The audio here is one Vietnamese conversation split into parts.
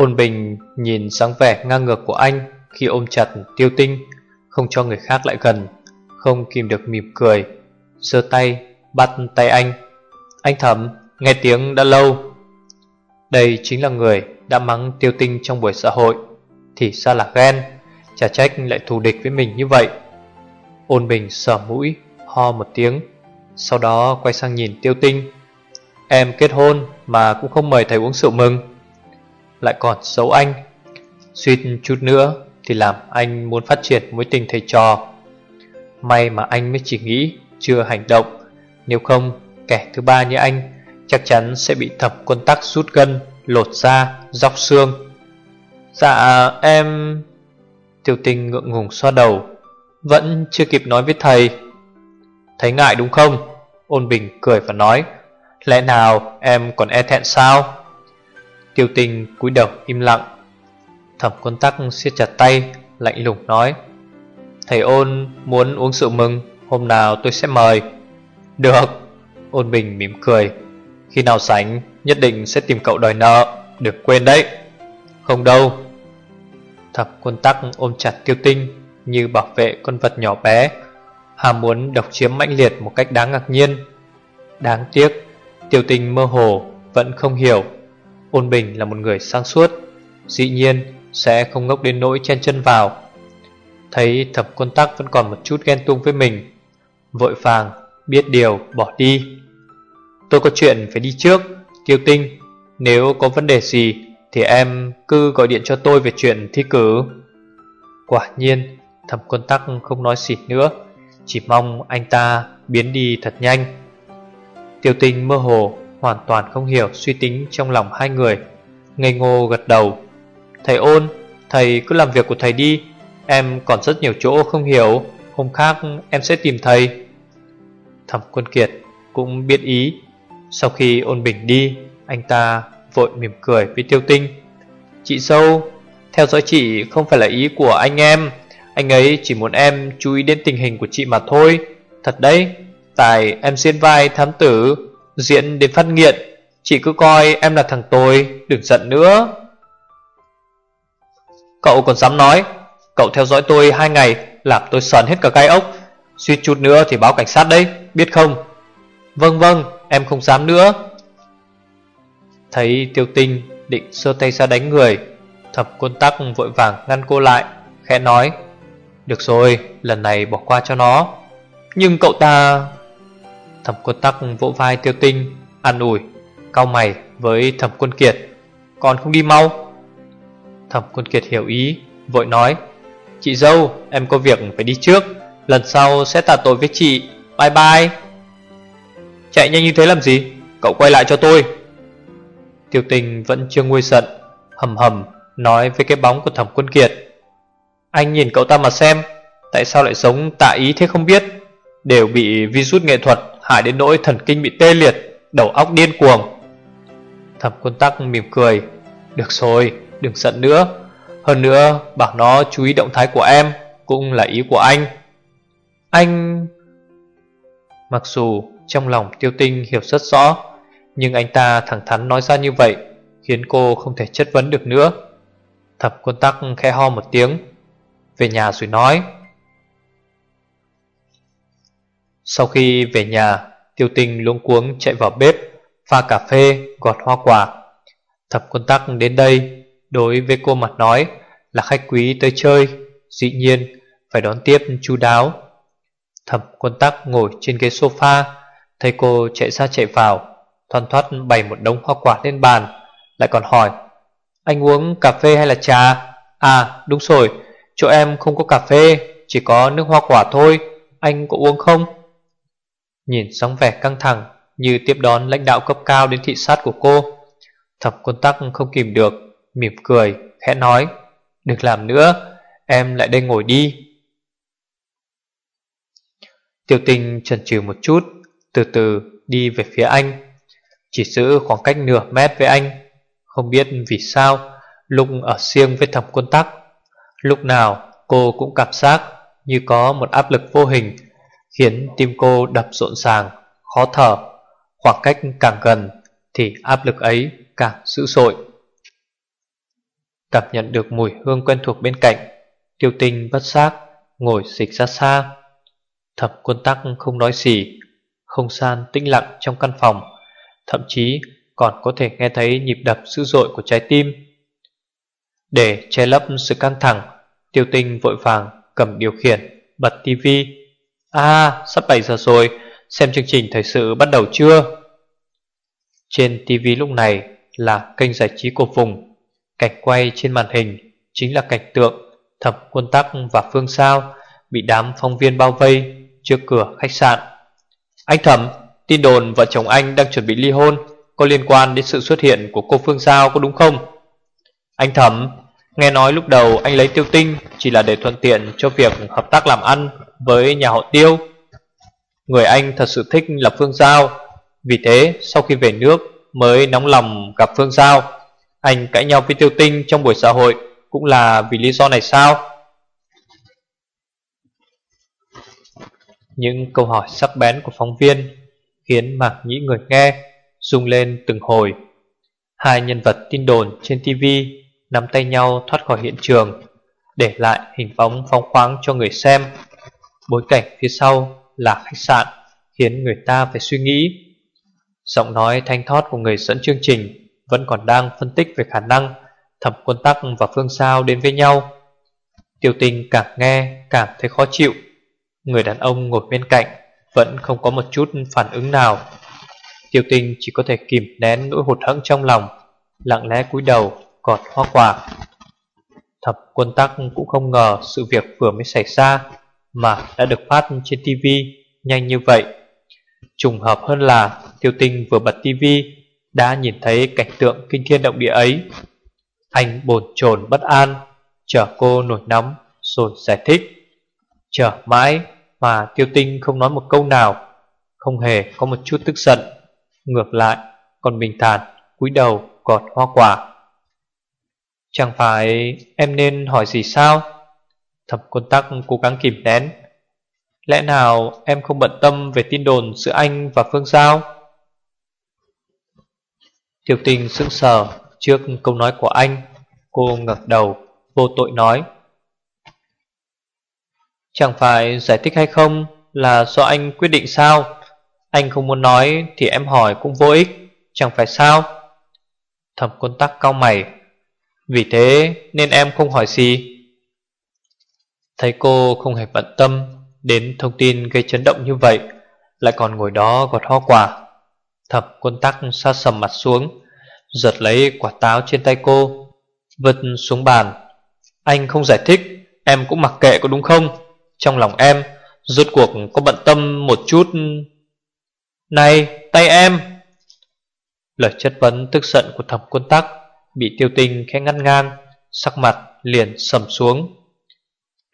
Ôn Bình nhìn sáng vẻ ngang ngược của anh khi ôm chặt tiêu tinh, không cho người khác lại gần, không kìm được mỉm cười, giơ tay bắt tay anh. Anh thầm, nghe tiếng đã lâu. Đây chính là người đã mắng tiêu tinh trong buổi xã hội, thì ra là ghen, chả trách lại thù địch với mình như vậy. Ôn Bình sờ mũi, ho một tiếng, sau đó quay sang nhìn tiêu tinh. Em kết hôn mà cũng không mời thầy uống rượu mừng lại còn xấu anh. Suýt chút nữa thì làm anh muốn phát triển mối tình thầy trò. May mà anh mới chỉ nghĩ chưa hành động. Nếu không kẻ thứ ba như anh Chắc chắn sẽ bị thập quân tắc rút gân Lột da, dọc xương. Dạ em Tiêu tinh ngượng ngùng xoa đầu. Vẫn chưa kịp nói với thầy. Thấy ngại đúng không? Ôn Bình cười và nói Lẽ nào em còn e thẹn sao? Tiêu tình cúi đầu im lặng. Thẩm quân tắc siết chặt tay, Lạnh lùng nói, Thầy ôn muốn uống rượu mừng, Hôm nào tôi sẽ mời. Được. Ôn bình mỉm cười, Khi nào sánh nhất định sẽ tìm cậu đòi nợ, Đừng quên đấy. Không đâu. Thập quân tắc ôm chặt tiêu tinh Như bảo vệ con vật nhỏ bé Hàm muốn độc chiếm mãnh liệt một cách đáng ngạc nhiên. Đáng tiếc Tiêu tinh mơ hồ Vẫn không hiểu Ôn Bình là một người sáng suốt, Dĩ nhiên sẽ không ngốc đến nỗi chen chân vào. Thấy thập quân tắc vẫn còn một chút ghen tuông với mình, Vội vàng biết điều bỏ đi. Tôi có chuyện phải đi trước, Tiêu tinh, Nếu có vấn đề gì Thì em cứ gọi điện cho tôi về chuyện thi cử. Quả nhiên Thẩm quân tắc không nói gì nữa, Chỉ mong anh ta biến đi thật nhanh. Tiêu tinh mơ hồ hoàn toàn không hiểu suy tính trong lòng hai người. Ngây ngô gật đầu. Thầy ôn, thầy cứ làm việc của thầy đi. Em còn rất nhiều chỗ không hiểu. Hôm khác em sẽ tìm thầy. Thẩm quân kiệt cũng biết ý. Sau khi ôn bình đi Anh ta vội mỉm cười với tiêu tinh. Chị sâu Theo dõi chị không phải là ý của anh em. Anh ấy chỉ muốn em chú ý đến tình hình của chị mà thôi. Thật đấy Tại em diễn vai thám tử. Diễn đến phát nghiện, Chị cứ coi em là thằng tôi Đừng giận nữa. Cậu còn dám nói, Cậu theo dõi tôi hai ngày, Làm tôi sờn hết cả gai ốc. Suy chút nữa thì báo cảnh sát đấy, Biết không? Vâng vâng em không dám nữa. Thấy tiêu tinh định sơ tay ra đánh người, Thập quân tắc vội vàng ngăn cô lại, Khẽ nói, Được rồi, lần này bỏ qua cho nó. Nhưng cậu ta Thẩm quân tắc vỗ vai tiêu tinh, An ủi Cao mày với thẩm quân kiệt. Còn không đi mau? Thẩm quân kiệt hiểu ý, Vội nói, Chị dâu, em có việc phải đi trước, Lần sau sẽ tạ tội với chị. Bye bye. Chạy nhanh như thế làm gì? Cậu quay lại cho tôi. Tiêu tình vẫn chưa nguôi giận, Hầm hầm nói với cái bóng của thẩm quân kiệt. Anh nhìn cậu ta mà xem, Tại sao lại sống tạ ý thế không biết? Đều bị virus nghệ thuật Hại đến nỗi thần kinh bị tê liệt, Đầu óc điên cuồng. Thẩm quân tắc mỉm cười, Được rồi, đừng giận nữa. Hơn nữa, bảo nó chú ý động thái của em, Cũng là ý của anh. Anh Mặc dù trong lòng tiêu tinh hiểu rất rõ, Nhưng anh ta thẳng thắn nói ra như vậy Khiến cô không thể chất vấn được nữa. Thẩm quân tắc khẽ ho một tiếng, Về nhà rồi nói. Sau khi về nhà Tiêu tinh luống cuống chạy vào bếp Pha cà phê, gọt hoa quả. Thập quân tắc đến đây Đối với cô mặt nói Là khách quý tới chơi Dĩ nhiên phải đón tiếp chu đáo. Thập quân tắc ngồi trên ghế sofa Thấy cô chạy ra chạy vào Thoăn thoát bày một đống hoa quả lên bàn Lại còn hỏi Anh uống cà phê hay là trà? À đúng rồi Chỗ em không có cà phê Chỉ có nước hoa quả thôi Anh có uống không? Nhìn sóng vẻ căng thẳng như tiếp đón lãnh đạo cấp cao đến thị sát của cô. Thẩm quân tắc không kìm được, mỉm cười, khẽ nói, đừng làm nữa, em lại đây ngồi đi. Tiêu tình chần chừ một chút, từ từ đi về phía anh. Chỉ giữ khoảng cách nửa mét với anh, không biết vì sao, lúc ở riêng với thẩm quân tắc, lúc nào cô cũng cảm giác như có một áp lực vô hình khiến tim cô đập rộn ràng, khó thở. Khoảng cách càng gần thì áp lực ấy càng dữ dội. Cảm nhận được mùi hương quen thuộc bên cạnh, tiêu tinh bất giác ngồi dịch ra xa. Thẩm quân tắc không nói gì, không gian tĩnh lặng trong căn phòng, thậm chí còn có thể nghe thấy nhịp đập dữ dội của trái tim. Để che lấp sự căng thẳng, tiêu tinh vội vàng cầm điều khiển, bật tivi À sắp 7 giờ rồi. Xem chương trình thời sự bắt đầu chưa? Trên TV lúc này Là kênh giải trí của vùng. Cảnh quay trên màn hình Chính là cảnh tượng Thập quân tắc và phương sao Bị đám phóng viên bao vây Trước cửa khách sạn. Anh Thẩm, Tin đồn vợ chồng anh đang chuẩn bị ly hôn, Có liên quan đến sự xuất hiện của cô Phương Sao có đúng không? Anh Thẩm, Nghe nói lúc đầu anh lấy tiêu tinh Chỉ là để thuận tiện cho việc hợp tác làm ăn với nhà họ Tiêu. Người anh thật sự thích là Phương Giao, vì thế sau khi về nước mới nóng lòng gặp Phương Giao. Anh cãi nhau với Tiêu Tinh trong buổi xã hội cũng là vì lý do này sao? Những câu hỏi sắc bén của phóng viên khiến mạc nhĩ người nghe rung lên từng hồi. Hai nhân vật tin đồn trên TV nắm tay nhau thoát khỏi hiện trường, để lại hình bóng phóng khoáng cho người xem. Bối cảnh phía sau là khách sạn Khiến người ta phải suy nghĩ. Giọng nói thanh thoát của người dẫn chương trình Vẫn còn đang phân tích về khả năng Thẩm quân tắc và phương sao đến với nhau. Tiêu tình càng nghe càng thấy khó chịu. Người đàn ông ngồi bên cạnh Vẫn không có một chút phản ứng nào. Tiêu tình chỉ có thể kìm nén nỗi hụt hẫng trong lòng, Lặng lẽ cúi đầu gọt hoa quả. Thập quân tắc cũng không ngờ sự việc vừa mới xảy ra mà đã được phát trên TV nhanh như vậy. Trùng hợp hơn là Tiêu Tinh vừa bật TV đã nhìn thấy cảnh tượng kinh thiên động địa ấy. Anh bồn chồn bất an, chờ cô nổi nóng rồi giải thích. Chờ mãi mà Tiêu Tinh không nói một câu nào, không hề có một chút tức giận. Ngược lại, còn bình thản cúi đầu gọt hoa quả. Chẳng phải em nên hỏi gì sao? Thập quân tắc cố gắng kìm nén. Lẽ nào em không bận tâm về tin đồn giữa anh và Phương Giao? Tiểu tình sững sờ trước câu nói của anh. Cô ngẩng đầu, vô tội nói. Chẳng phải giải thích hay không là do anh quyết định sao? Anh không muốn nói thì em hỏi cũng vô ích, Chẳng phải sao? Thẩm quân tắc cao mày. Vì thế nên em không hỏi gì. Thấy cô không hề bận tâm Đến thông tin gây chấn động như vậy, Lại còn ngồi đó gọt hoa quả. Thập quân tắc xa sầm mặt xuống, Giật lấy quả táo trên tay cô, Vứt xuống bàn. Anh không giải thích, Em cũng mặc kệ có đúng không? Trong lòng em, Rốt cuộc có bận tâm một chút. Này, tay em! Lời chất vấn tức giận của thập quân tắc Bị tiêu tinh khẽ ngăn ngang, Sắc mặt liền sầm xuống.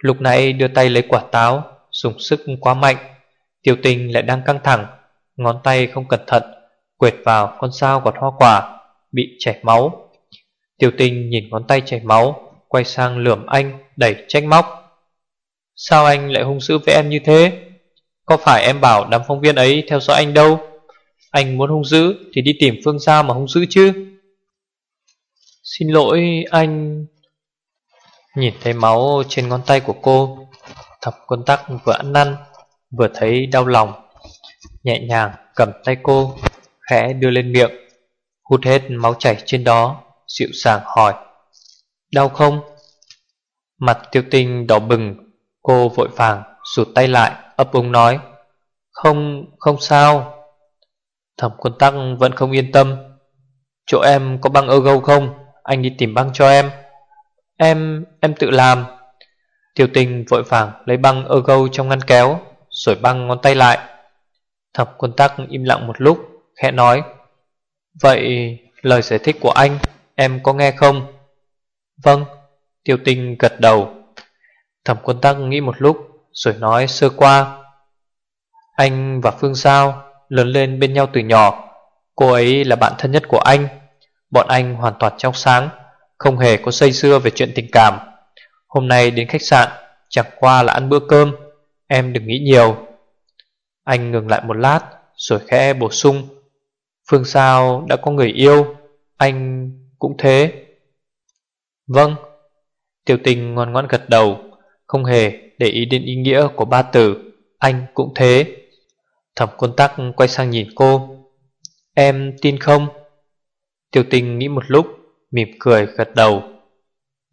Lúc nãy đưa tay lấy quả táo, Dùng sức quá mạnh. Tiểu tình lại đang căng thẳng, Ngón tay không cẩn thận, Quệt vào con sao gọt hoa quả, Bị chảy máu. Tiểu tình nhìn ngón tay chảy máu, Quay sang lườm anh, đẩy trách móc. Sao anh lại hung dữ với em như thế? Có phải em bảo đám phóng viên ấy theo dõi anh đâu? Anh muốn hung dữ Thì đi tìm Phương xa mà hung dữ chứ. Xin lỗi anh. Nhìn thấy máu trên ngón tay của cô Thập quân tắc vừa ăn năn Vừa thấy đau lòng Nhẹ nhàng cầm tay cô Khẽ đưa lên miệng Hút hết máu chảy trên đó Dịu dàng hỏi Đau không? Mặt tiêu tinh đỏ bừng Cô vội vàng rụt tay lại ấp úng nói Không, không sao Thẩm quân tắc vẫn không yên tâm Chỗ em có băng ơ gâu không? Anh đi tìm băng cho em Em, em tự làm. Tiêu tình vội vàng lấy băng ơ gâu trong ngăn kéo Rồi băng ngón tay lại. Thập quân tắc im lặng một lúc khẽ nói Vậy lời giải thích của anh em có nghe không? Vâng, tiêu tinh gật đầu. Thẩm quân tắc nghĩ một lúc rồi nói sơ qua Anh và Phương Giao lớn lên bên nhau từ nhỏ. Cô ấy là bạn thân nhất của anh. Bọn anh hoàn toàn trong sáng. Không hề có xây xưa về chuyện tình cảm. Hôm nay đến khách sạn, Chẳng qua là ăn bữa cơm, Em đừng nghĩ nhiều. Anh ngừng lại một lát, Rồi khẽ bổ sung, Phương Sao đã có người yêu, Anh cũng thế. Vâng. Tiểu tình ngoan ngoãn gật đầu, Không hề để ý đến ý nghĩa của ba từ, Anh cũng thế. Thẩm quân tắc quay sang nhìn cô, Em tin không? Tiểu tình nghĩ một lúc Mỉm cười gật đầu.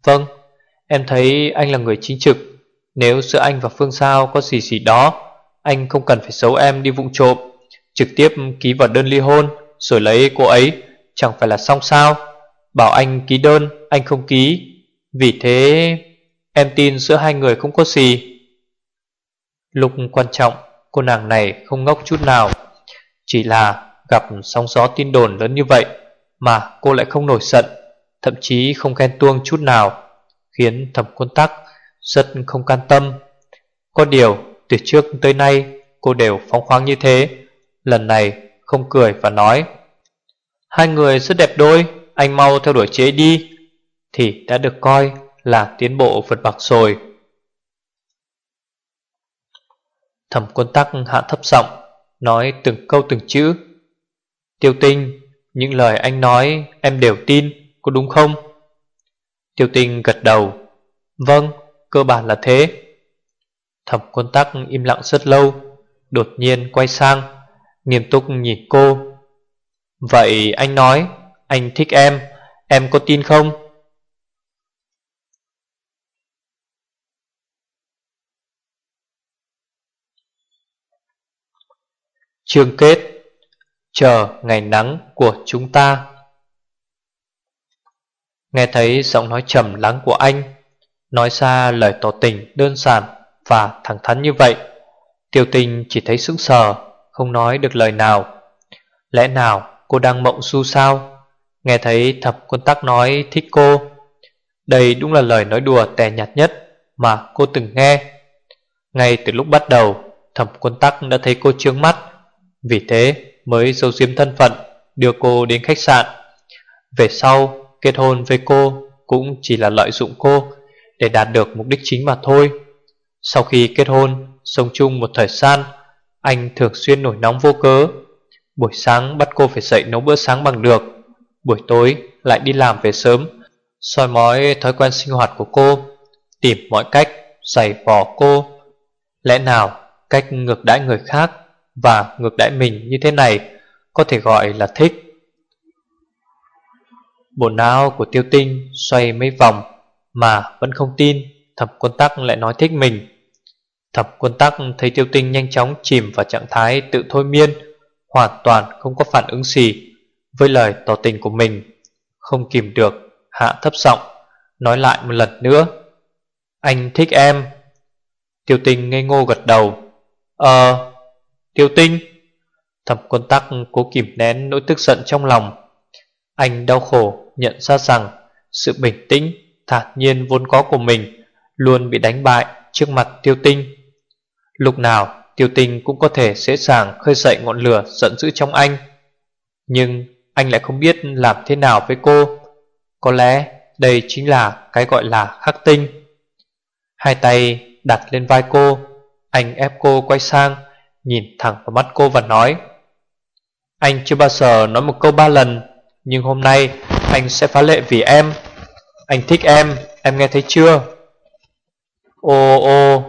Vâng Em thấy anh là người chính trực. Nếu giữa anh và Phương Sao có gì gì đó, Anh không cần phải xấu em đi vụng trộm. Trực tiếp ký vào đơn ly hôn, Rồi lấy cô ấy. Chẳng phải là xong sao? Bảo anh ký đơn, Anh không ký. Vì thế, Em tin giữa hai người không có gì. Lúc quan trọng, Cô nàng này không ngốc chút nào. Chỉ là gặp sóng gió tin đồn lớn như vậy Mà cô lại không nổi giận. Thậm chí không khen tuông chút nào, Khiến thẩm quân tắc Rất không can tâm. Có điều, từ trước tới nay, Cô đều phóng khoáng như thế. Lần này, không cười và nói, Hai người rất đẹp đôi, Anh mau theo đuổi chế đi, Thì đã được coi là tiến bộ vượt bậc rồi. Thẩm quân tắc hạ thấp giọng Nói từng câu từng chữ. Tiêu tinh, Những lời anh nói em đều tin. Có đúng không? Tiêu tinh gật đầu. Vâng cơ bản là thế. Thẩm quân tắc im lặng rất lâu, Đột nhiên quay sang, Nghiêm túc nhìn cô. Vậy anh nói, Anh thích em Em có tin không? Chương kết. Chờ ngày nắng của chúng ta. Nghe thấy giọng nói trầm lắng của anh, Nói ra lời tỏ tình đơn giản và thẳng thắn như vậy, Tiêu tình chỉ thấy sững sờ, Không nói được lời nào. Lẽ nào cô đang mộng su sao? Nghe thấy thập quân tắc nói thích cô. Đây đúng là lời nói đùa tè nhạt nhất Mà cô từng nghe. Ngay từ lúc bắt đầu Thẩm quân tắc đã thấy cô trướng mắt, Vì thế mới giấu diếm thân phận Đưa cô đến khách sạn. Về sau kết hôn với cô Cũng chỉ là lợi dụng cô Để đạt được mục đích chính mà thôi. Sau khi kết hôn, Sống chung một thời gian, Anh thường xuyên nổi nóng vô cớ. Buổi sáng bắt cô phải dậy nấu bữa sáng bằng được, Buổi tối lại đi làm về sớm, soi mói thói quen sinh hoạt của cô, Tìm mọi cách giày vò cô. Lẽ nào cách ngược đãi người khác Và ngược đãi mình như thế này Có thể gọi là thích? Bộ não của tiêu tinh xoay mấy vòng Mà vẫn không tin, thập quân tắc lại nói thích mình. Thập quân tắc thấy tiêu tinh nhanh chóng chìm vào trạng thái tự thôi miên, Hoàn toàn không có phản ứng gì Với lời tỏ tình của mình. Không kìm được, Hạ thấp giọng Nói lại một lần nữa. Anh thích em. Tiêu tinh ngây ngô gật đầu. Ờ Tiêu tinh. Thập quân tắc cố kìm nén nỗi tức giận trong lòng. Anh đau khổ nhận ra rằng Sự bình tĩnh, Thản nhiên vốn có của mình Luôn bị đánh bại trước mặt tiêu tinh. Lúc nào tiêu tinh cũng có thể dễ dàng khơi dậy ngọn lửa giận dữ trong anh. Nhưng anh lại không biết làm thế nào với cô. Có lẽ đây chính là cái gọi là khắc tinh. Hai tay đặt lên vai cô, Anh ép cô quay sang, Nhìn thẳng vào mắt cô và nói, Anh chưa bao giờ nói một câu ba lần nhưng hôm nay anh sẽ phá lệ vì em. Anh thích em, em nghe thấy chưa? Ô ô.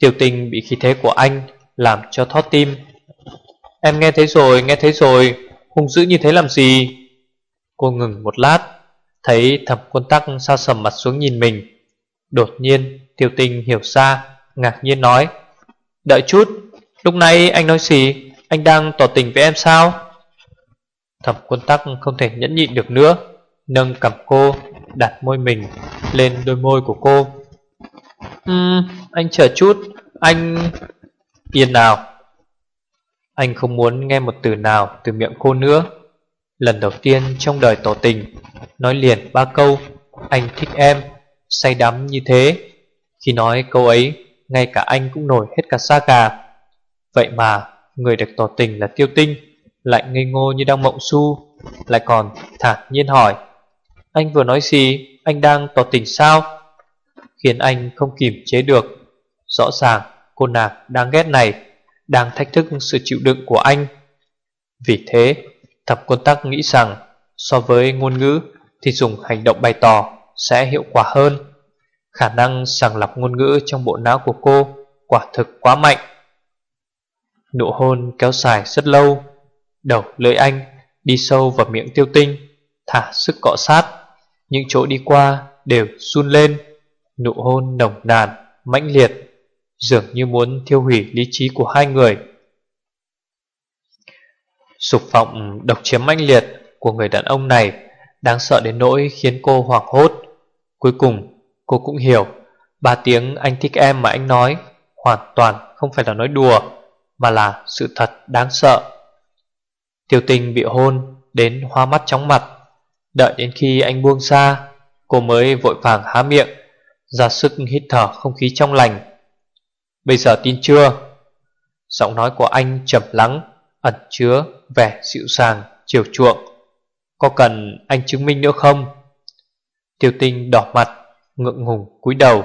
Tiểu tình bị khí thế của anh Làm cho thót tim. Em nghe thấy rồi, nghe thấy rồi. Hùng dữ như thế làm gì? Cô ngừng một lát Thấy thẩm quân tắc xa sầm mặt xuống nhìn mình. Đột nhiên Tiểu tình hiểu ra Ngạc nhiên nói Đợi chút, lúc nãy anh nói gì? Anh đang tỏ tình với em sao? Thẩm quân tắc không thể nhẫn nhịn được nữa Nâng cầm cô Đặt môi mình lên đôi môi của cô. Ừm, anh chờ chút Anh... Yên nào. Anh không muốn nghe một từ nào từ miệng cô nữa. Lần đầu tiên trong đời tỏ tình Nói liền ba câu Anh thích em Say đắm như thế. Khi nói câu ấy Ngay cả anh cũng nổi hết cả da gà. Vậy mà Người được tỏ tình là tiêu tinh. Lại ngây ngô như đang mộng su, Lại còn thản nhiên hỏi, Anh vừa nói gì? Anh đang tỏ tình sao? Khiến anh không kìm chế được. Rõ ràng, cô nàng đang ghét này, Đang thách thức sự chịu đựng của anh. Vì thế, Thập quân tắc nghĩ rằng So với ngôn ngữ Thì dùng hành động bày tỏ Sẽ hiệu quả hơn. Khả năng sàng lọc ngôn ngữ trong bộ não của cô Quả thực quá mạnh. Nụ hôn kéo dài rất lâu. Đầu lưỡi anh Đi sâu vào miệng tiêu tinh Thả sức cọ sát. Những chỗ đi qua đều run lên Nụ hôn nồng nàn, mãnh liệt Dường như muốn thiêu hủy lý trí của hai người. Sục vọng độc chiếm mãnh liệt của người đàn ông này Đáng sợ đến nỗi khiến cô hoảng hốt. Cuối cùng cô cũng hiểu Ba tiếng anh thích em mà anh nói Hoàn toàn không phải là nói đùa Mà là sự thật đáng sợ. Tiêu tình bị hôn Đến hoa mắt chóng mặt. Đợi đến khi anh buông xa, Cô mới vội vàng há miệng, Ra sức hít thở không khí trong lành. Bây giờ tin chưa? Giọng nói của anh trầm lắng, Ẩn chứa vẻ dịu dàng, chiều chuộng. Có cần anh chứng minh nữa không? Tiêu tinh đỏ mặt, Ngượng ngùng cúi đầu.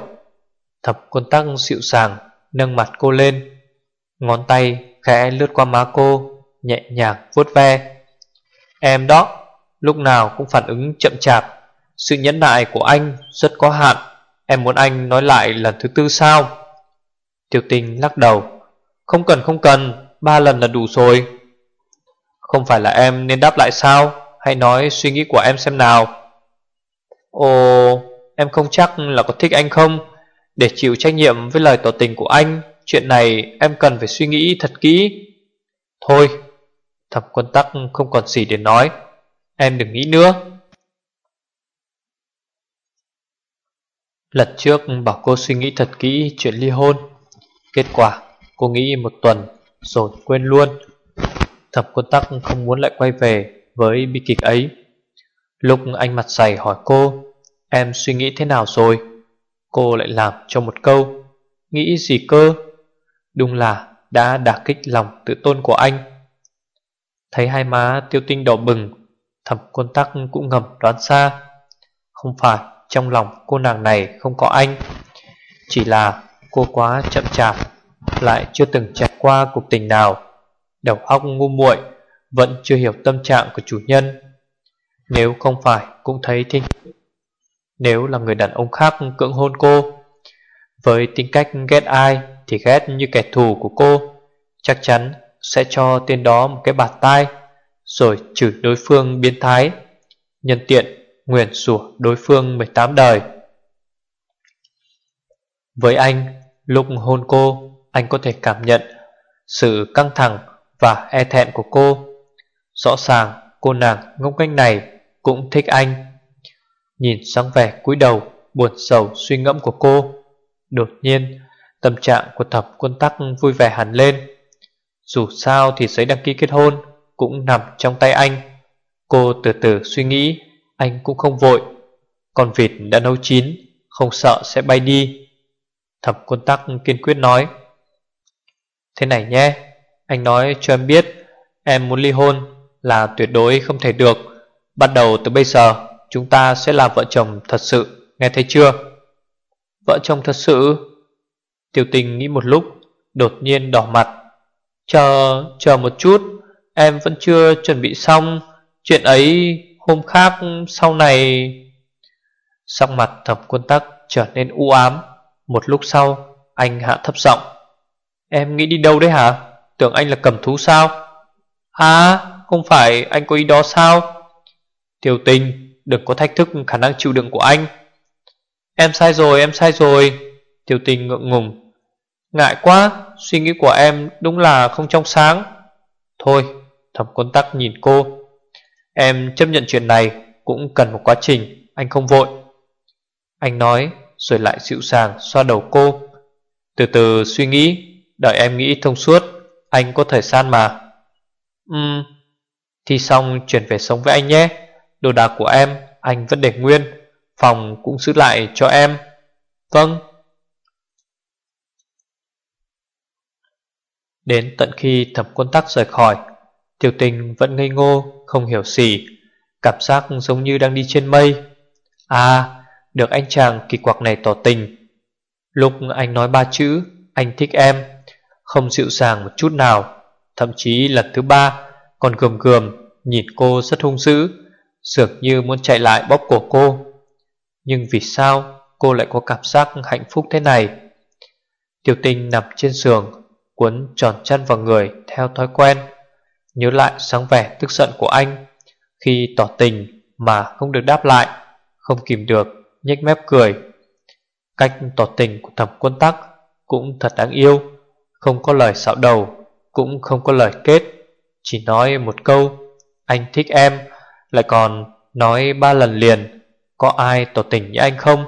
Thập quân tắc dịu dàng, Nâng mặt cô lên. Ngón tay khẽ lướt qua má cô. Nhẹ nhàng vuốt ve. Em đó, Lúc nào cũng phản ứng chậm chạp. Sự nhẫn nại của anh rất có hạn. Em muốn anh nói lại lần thứ tư sao? Tiểu tình lắc đầu. Không cần không cần. Ba lần là đủ rồi. Không phải là em nên đáp lại sao? Hãy nói suy nghĩ của em xem nào. Ồ, Em không chắc là có thích anh không? Để chịu trách nhiệm với lời tỏ tình của anh, Chuyện này em cần phải suy nghĩ thật kỹ. Thôi Thẩm quân tắc không còn gì để nói. Em đừng nghĩ nữa. Lần trước bảo cô suy nghĩ thật kỹ chuyện ly hôn. Kết quả, cô nghĩ một tuần, rồi quên luôn. Thẩm quân tắc không muốn lại quay về với bi kịch ấy. Lúc anh mặt dày hỏi cô, Em suy nghĩ thế nào rồi? Cô lại làm cho một câu, Nghĩ gì cơ? Đúng là đã đả kích lòng tự tôn của anh. Thấy hai má tiêu tinh đỏ bừng Thẩm quân tắc cũng ngầm đoán xa. Không phải, trong lòng cô nàng này không có anh, Chỉ là cô quá chậm chạp, Lại chưa từng trải qua cuộc tình nào. Đầu óc ngu muội, Vẫn chưa hiểu tâm trạng của chủ nhân. Nếu không phải cũng thấy thích Nếu là người đàn ông khác cưỡng hôn cô, Với tính cách ghét ai Thì ghét như kẻ thù của cô, Chắc chắn sẽ cho tên đó một cái bạt tai Rồi chửi đối phương biến thái Nhân tiện nguyền rủa đối phương 18 đời. Với anh, lúc hôn cô Anh có thể cảm nhận sự căng thẳng và e thẹn của cô. Rõ ràng cô nàng ngốc nghếch này cũng thích anh. Nhìn sang vẻ cúi đầu buồn sầu suy ngẫm của cô Đột nhiên tâm trạng của thập quân tắc vui vẻ hẳn lên. Dù sao thì giấy đăng ký kết hôn cũng nằm trong tay anh. Cô từ từ suy nghĩ, Anh cũng không vội. Con vịt đã nấu chín, Không sợ sẽ bay đi. Thập quân tắc kiên quyết nói, Thế này nhé, Anh nói cho em biết, Em muốn ly hôn là tuyệt đối không thể được. Bắt đầu từ bây giờ, Chúng ta sẽ là vợ chồng thật sự, Nghe thấy chưa? Vợ chồng thật sự? Tiểu tình nghĩ một lúc, Đột nhiên đỏ mặt. Chờ, chờ một chút. Em vẫn chưa chuẩn bị xong Chuyện ấy hôm khác sau này. Sắc mặt thẩm quân tắc trở nên u ám. Một lúc sau Anh hạ thấp giọng. Em nghĩ đi đâu đấy hả? Tưởng anh là cầm thú sao? À không phải anh có ý đó sao? Tiểu tình Đừng có thách thức khả năng chịu đựng của anh. Em sai rồi em sai rồi. Tiểu tình ngượng ngùng. Ngại quá. Suy nghĩ của em đúng là không trong sáng. Thôi Thẩm quân tắc nhìn cô. Em chấp nhận chuyện này, Cũng cần một quá trình, Anh không vội. Anh nói, rồi lại dịu sàng xoa đầu cô. Từ từ suy nghĩ, Đợi em nghĩ thông suốt, Anh có thời gian mà. Ừm, Thi xong chuyển về sống với anh nhé. Đồ đạc của em, anh vẫn để nguyên, Phòng cũng giữ lại cho em. Vâng. Đến tận khi thẩm quân tắc rời khỏi. Tiểu tình vẫn ngây ngô, Không hiểu gì. Cảm giác giống như đang đi trên mây. À Được anh chàng kỳ quặc này tỏ tình. Lúc anh nói ba chữ, Anh thích em, Không dịu dàng một chút nào. Thậm chí lần thứ ba, Còn gườm gườm, Nhìn cô rất hung dữ, Dường như muốn chạy lại bóp cổ cô. Nhưng vì sao cô lại có cảm giác hạnh phúc thế này? Tiểu tình nằm trên giường Cuốn tròn chân vào người theo thói quen. Nhớ lại sáng vẻ tức giận của anh. Khi tỏ tình mà không được đáp lại, Không kìm được, nhếch mép cười. Cách tỏ tình của thẩm quân tắc Cũng thật đáng yêu. Không có lời xạo đầu, Cũng không có lời kết. Chỉ nói một câu, Anh thích em, Lại còn nói ba lần liền, Có ai tỏ tình như anh không?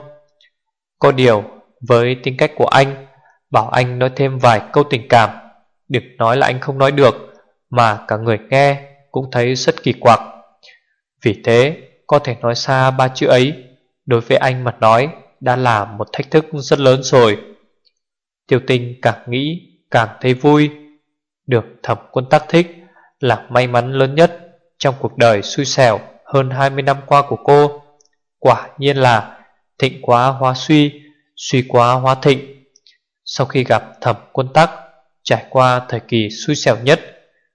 Có điều, Với tính cách của anh Bảo anh nói thêm vài câu tình cảm. Đừng nói là anh không nói được, Mà cả người nghe cũng thấy rất kỳ quặc. Vì thế, có thể nói xa ba chữ ấy, Đối với anh mà nói Đã là một thách thức rất lớn rồi. Tiêu tinh càng nghĩ Càng thấy vui. Được thẩm quân tác thích Là may mắn lớn nhất Trong cuộc đời xui xẻo hơn 20 năm qua của cô. Quả nhiên là Thịnh quá hóa suy Suy quá hóa thịnh sau khi gặp thẩm quân tắc, Trải qua thời kỳ xui xẻo nhất,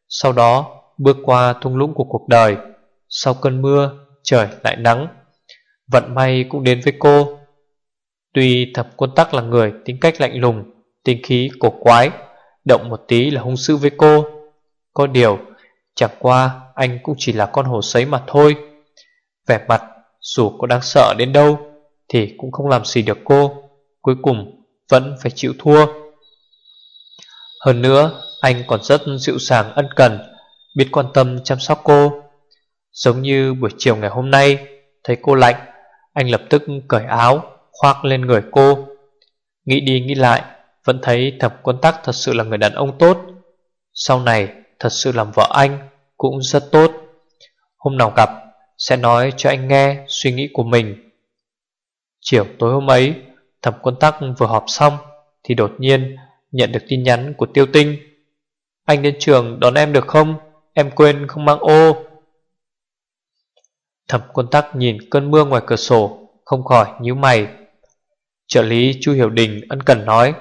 Sau đó bước qua thung lũng của cuộc đời, Sau cơn mưa, Trời lại nắng, Vận may cũng đến với cô. Tuy thẩm quân tắc là người tính cách lạnh lùng, Tính khí cổ quái, Động một tí là hung dữ với cô. Có điều, Chẳng qua anh cũng chỉ là con hổ sấy mà thôi. Vẻ mặt Dù có đáng sợ đến đâu Thì cũng không làm gì được cô. Cuối cùng vẫn phải chịu thua. Hơn nữa, anh còn rất dịu dàng ân cần, biết quan tâm chăm sóc cô. Giống như buổi chiều ngày hôm nay, thấy cô lạnh, anh lập tức cởi áo, khoác lên người cô. Nghĩ đi nghĩ lại, vẫn thấy thẩm quân tắc thật sự là người đàn ông tốt. Sau này, thật sự làm vợ anh cũng rất tốt. Hôm nào gặp, sẽ nói cho anh nghe suy nghĩ của mình. Chiều tối hôm ấy, Thẩm quân tắc vừa họp xong Thì đột nhiên nhận được tin nhắn của tiêu tinh. Anh đến trường đón em được không? Em quên không mang ô. Thẩm quân tắc nhìn cơn mưa ngoài cửa sổ, Không khỏi nhíu mày. Trợ lý Chu Hiểu Đình ân cần nói,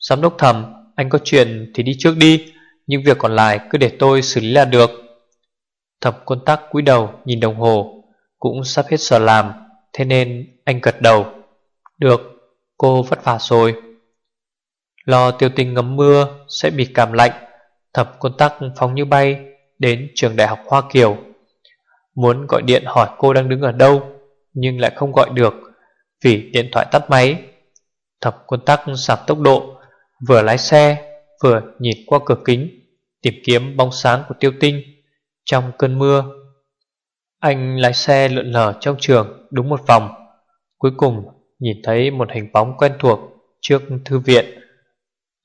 Giám đốc thẩm, Anh có chuyện thì đi trước đi, Nhưng việc còn lại cứ để tôi xử lý là được. Thẩm quân tắc cúi đầu nhìn đồng hồ, Cũng sắp hết giờ làm, Thế nên anh gật đầu. Được. Cô vất vả rồi. Lo tiêu tình ngấm mưa Sẽ bị cảm lạnh, Thập quân tắc phóng như bay Đến trường đại học Hoa Kiều. Muốn gọi điện hỏi cô đang đứng ở đâu, Nhưng lại không gọi được Vì điện thoại tắt máy. Thập quân tắc giảm tốc độ, Vừa lái xe, Vừa nhìn qua cửa kính, Tìm kiếm bóng sáng của tiêu tinh Trong cơn mưa. Anh lái xe lượn lờ trong trường Đúng một vòng, Cuối cùng Nhìn thấy một hình bóng quen thuộc Trước thư viện.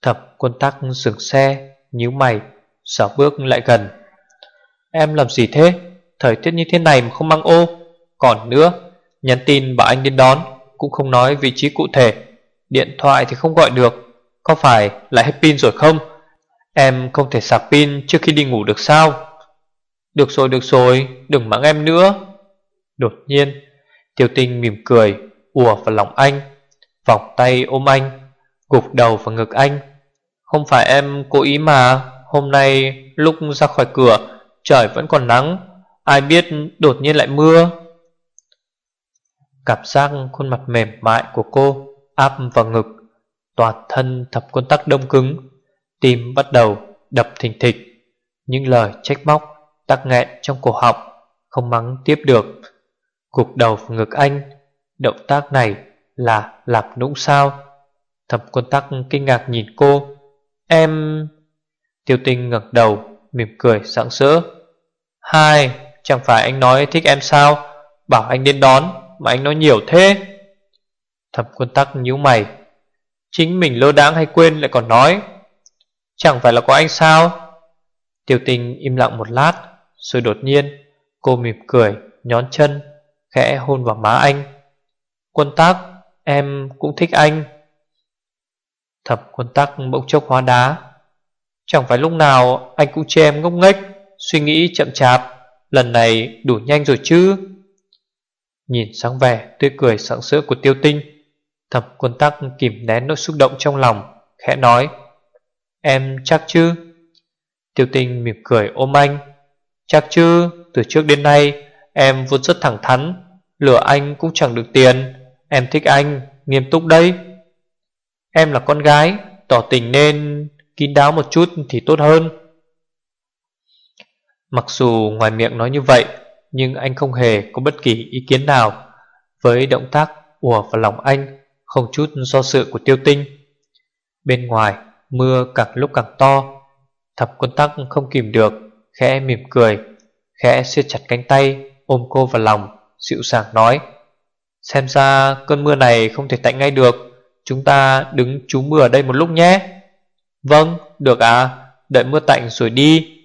Thập quân tắc dừng xe, nhíu mày Xảo bước lại gần. Em làm gì thế? Thời tiết như thế này mà không mang ô. Còn nữa, Nhắn tin bảo anh đến đón, Cũng không nói vị trí cụ thể. Điện thoại thì không gọi được. Có phải lại hết pin rồi không? Em không thể sạc pin trước khi đi ngủ được sao? Được rồi được rồi, Đừng mắng em nữa. Đột nhiên, tiểu tinh mỉm cười ùa vào lòng anh, Vòng tay ôm anh, Gục đầu vào ngực anh. Không phải em cố ý mà, Hôm nay lúc ra khỏi cửa, Trời vẫn còn nắng, Ai biết đột nhiên lại mưa. Cảm giác khuôn mặt mềm mại của cô Áp vào ngực, Toàn thân thập quân tắc đông cứng, Tim bắt đầu đập thình thịch. Những lời trách móc, Tắc nghẹn trong cổ họng Không mắng tiếp được. Gục đầu vào ngực anh Động tác này là lạp nũng sao? Thẩm quân tắc kinh ngạc nhìn cô. Em... Tiêu tinh ngẩng đầu Mỉm cười sẵn sỡ. Hai, chẳng phải anh nói thích em sao? Bảo anh đến đón Mà anh nói nhiều thế. Thẩm quân tắc nhíu mày. Chính mình lơ đãng hay quên lại còn nói. Chẳng phải là có anh sao? Tiêu tinh im lặng một lát Rồi đột nhiên cô mỉm cười Nhón chân Khẽ hôn vào má anh. Quân tắc, Em cũng thích anh. Thập quân tắc bỗng chốc hóa đá. Chẳng phải lúc nào anh cũng che em ngốc nghếch, Suy nghĩ chậm chạp, Lần này đủ nhanh rồi chứ? Nhìn sáng vẻ, tươi cười sảng sỡ của tiêu tinh, Thập quân tắc kìm nén nỗi xúc động trong lòng, Khẽ nói, Em chắc chứ? Tiêu tinh mỉm cười ôm anh, Chắc chứ, Từ trước đến nay Em vốn rất thẳng thắn Lửa anh cũng chẳng được tiền Em thích anh, Nghiêm túc đây Em là con gái, Tỏ tình nên kín đáo một chút thì tốt hơn. Mặc dù ngoài miệng nói như vậy, Nhưng anh không hề có bất kỳ ý kiến nào Với động tác ùa vào lòng anh, Không chút do sự của tiêu tinh. Bên ngoài, Mưa càng lúc càng to, Thập quân tắc không kìm được, Khẽ mỉm cười, Khẽ siết chặt cánh tay, Ôm cô vào lòng, Dịu dàng nói. Xem ra cơn mưa này không thể tạnh ngay được. Chúng ta đứng trú mưa ở đây một lúc nhé. Vâng, được à Đợi mưa tạnh rồi đi.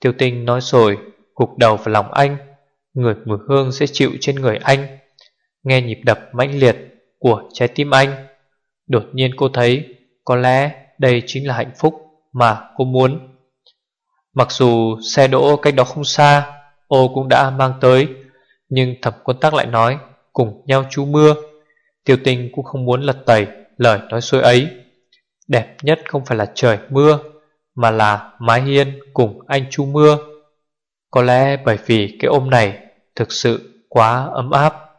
Tiêu tinh nói rồi gục đầu vào lòng anh. Người mùi hương sẽ chịu trên người anh. Nghe nhịp đập mãnh liệt Của trái tim anh Đột nhiên cô thấy Có lẽ đây chính là hạnh phúc Mà cô muốn. Mặc dù xe đỗ cách đó không xa Ô cũng đã mang tới Nhưng thẩm quân tắc lại nói Cùng nhau chú mưa. Tiêu tinh cũng không muốn lật tẩy Lời nói xôi ấy. Đẹp nhất không phải là trời mưa, Mà là mái hiên cùng anh chú mưa. Có lẽ bởi vì cái ôm này Thực sự quá ấm áp.